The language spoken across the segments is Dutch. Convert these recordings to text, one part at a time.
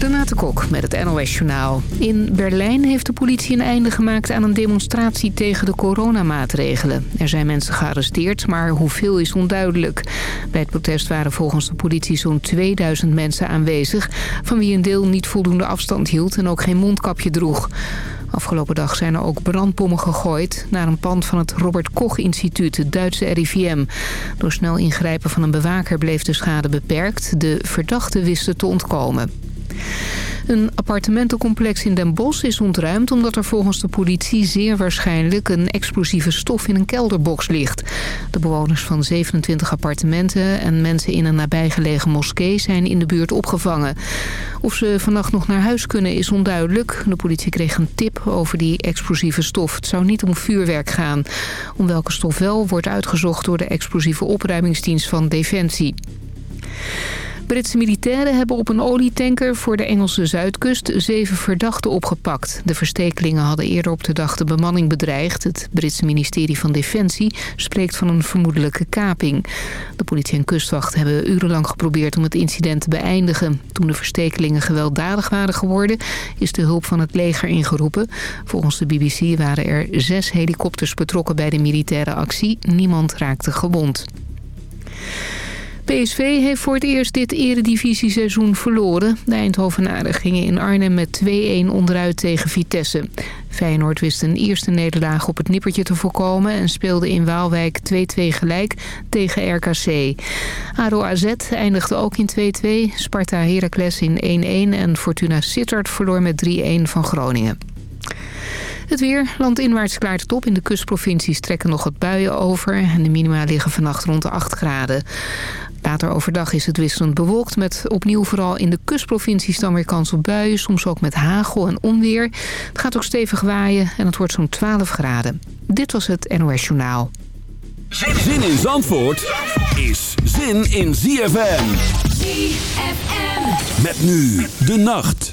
Renate Kok met het NOS Journaal. In Berlijn heeft de politie een einde gemaakt aan een demonstratie tegen de coronamaatregelen. Er zijn mensen gearresteerd, maar hoeveel is onduidelijk. Bij het protest waren volgens de politie zo'n 2000 mensen aanwezig... van wie een deel niet voldoende afstand hield en ook geen mondkapje droeg. Afgelopen dag zijn er ook brandbommen gegooid... naar een pand van het Robert Koch Instituut, het Duitse RIVM. Door snel ingrijpen van een bewaker bleef de schade beperkt. De verdachten wisten te ontkomen. Een appartementencomplex in Den Bosch is ontruimd... omdat er volgens de politie zeer waarschijnlijk een explosieve stof in een kelderbox ligt. De bewoners van 27 appartementen en mensen in een nabijgelegen moskee... zijn in de buurt opgevangen. Of ze vannacht nog naar huis kunnen is onduidelijk. De politie kreeg een tip over die explosieve stof. Het zou niet om vuurwerk gaan. Om welke stof wel wordt uitgezocht door de explosieve opruimingsdienst van Defensie. Britse militairen hebben op een olietanker voor de Engelse zuidkust zeven verdachten opgepakt. De verstekelingen hadden eerder op de dag de bemanning bedreigd. Het Britse ministerie van Defensie spreekt van een vermoedelijke kaping. De politie en kustwacht hebben urenlang geprobeerd om het incident te beëindigen. Toen de verstekelingen gewelddadig waren geworden is de hulp van het leger ingeroepen. Volgens de BBC waren er zes helikopters betrokken bij de militaire actie. Niemand raakte gewond. PSV heeft voor het eerst dit eredivisie-seizoen verloren. De Eindhovenaren gingen in Arnhem met 2-1 onderuit tegen Vitesse. Feyenoord wist een eerste nederlaag op het nippertje te voorkomen... en speelde in Waalwijk 2-2 gelijk tegen RKC. ADO AZ eindigde ook in 2-2, Sparta Heracles in 1-1... en Fortuna Sittard verloor met 3-1 van Groningen. Het weer. Landinwaarts klaart het op. In de kustprovincies trekken nog wat buien over. En de minima liggen vannacht rond de 8 graden. Later overdag is het wisselend bewolkt met opnieuw vooral in de kustprovincies dan weer kans op buien. Soms ook met hagel en onweer. Het gaat ook stevig waaien en het wordt zo'n 12 graden. Dit was het NOS Journaal. Zin in Zandvoort is zin in ZFM. ZFM. Met nu de nacht.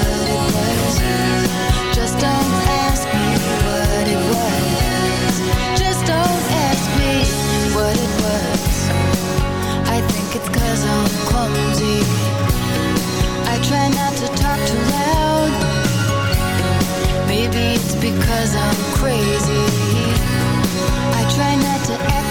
because I'm crazy. I try not to act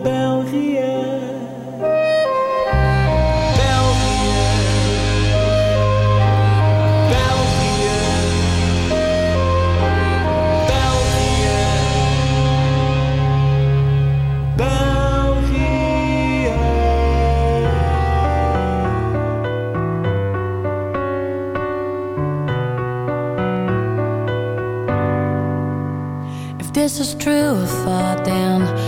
true, I thought then.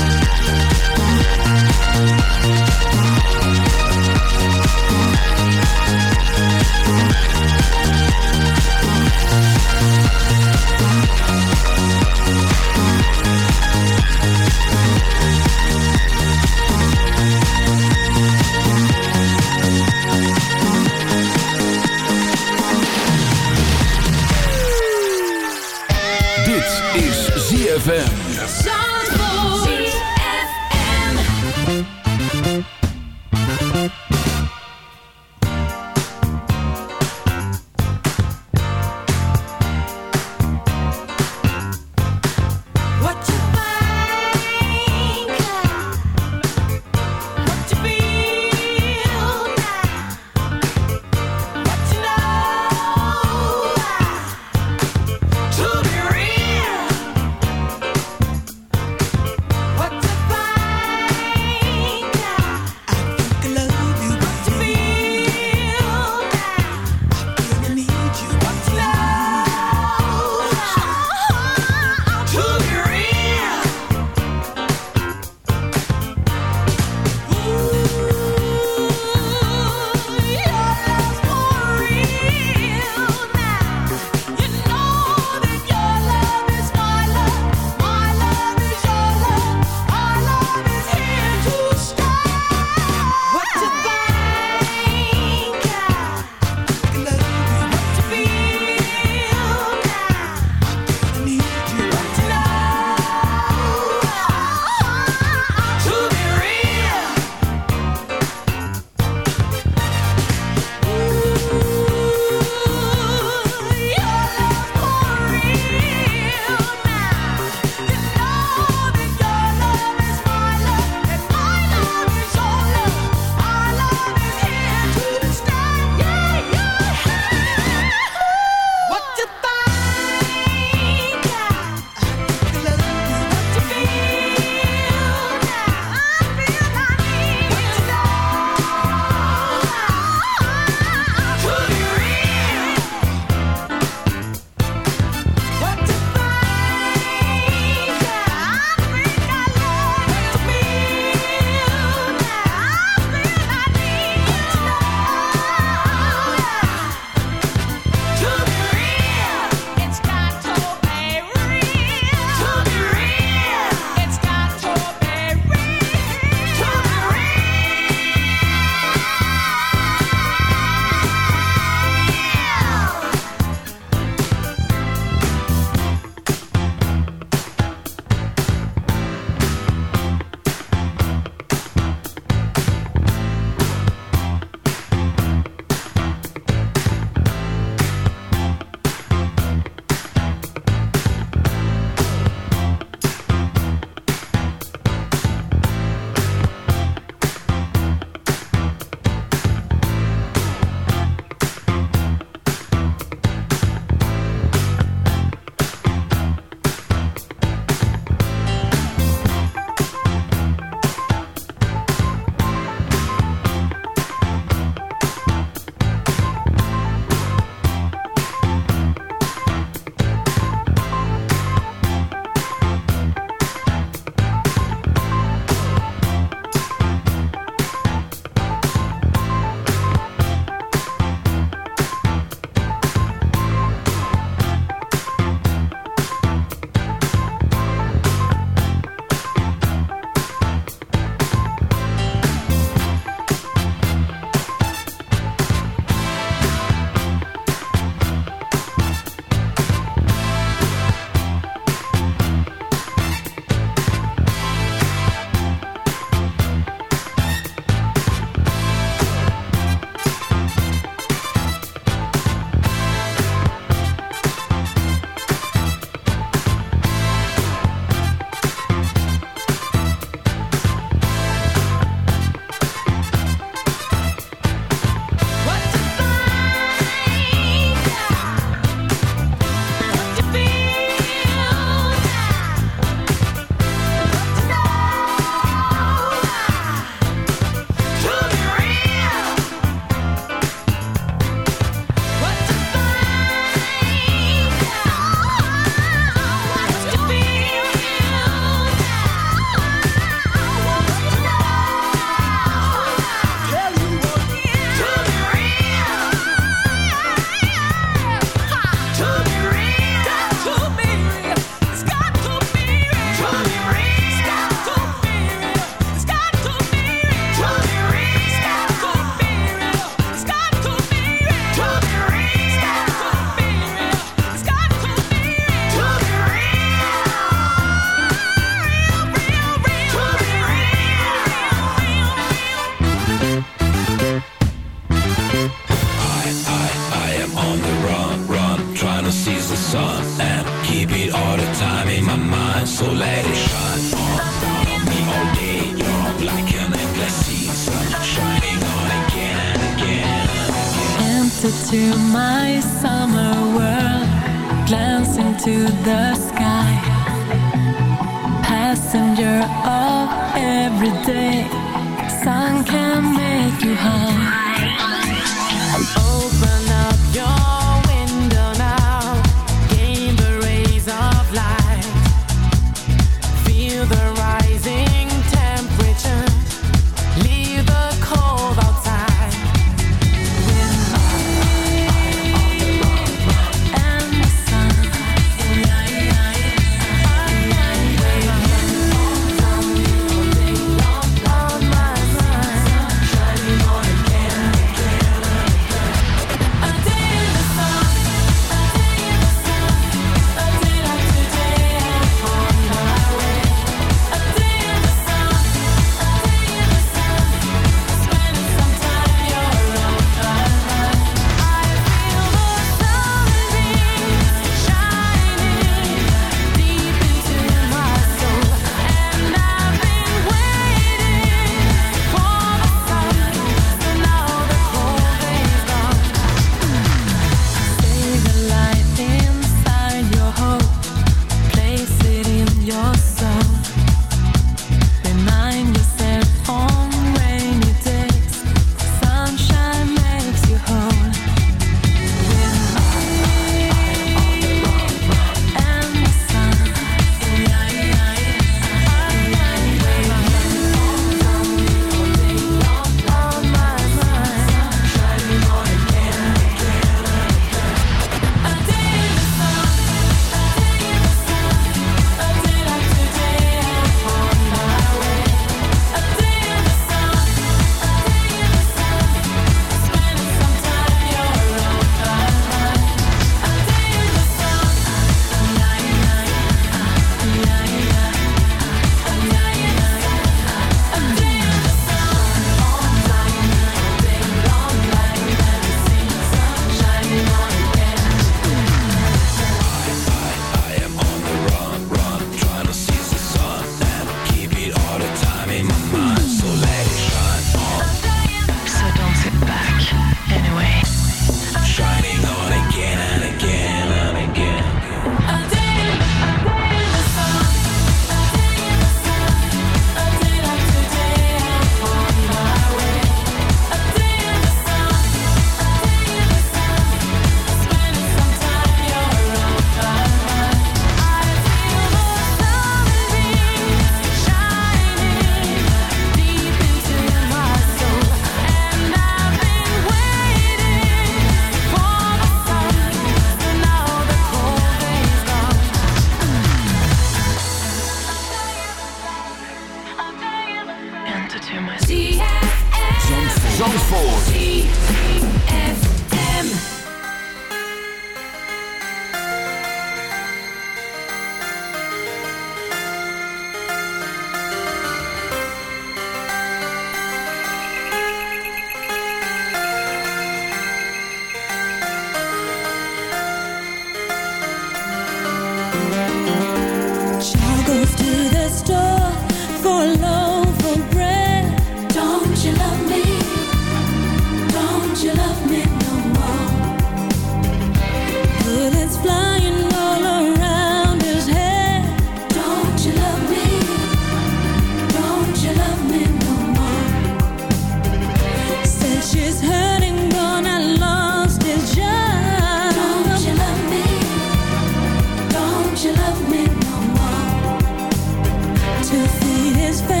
always fail.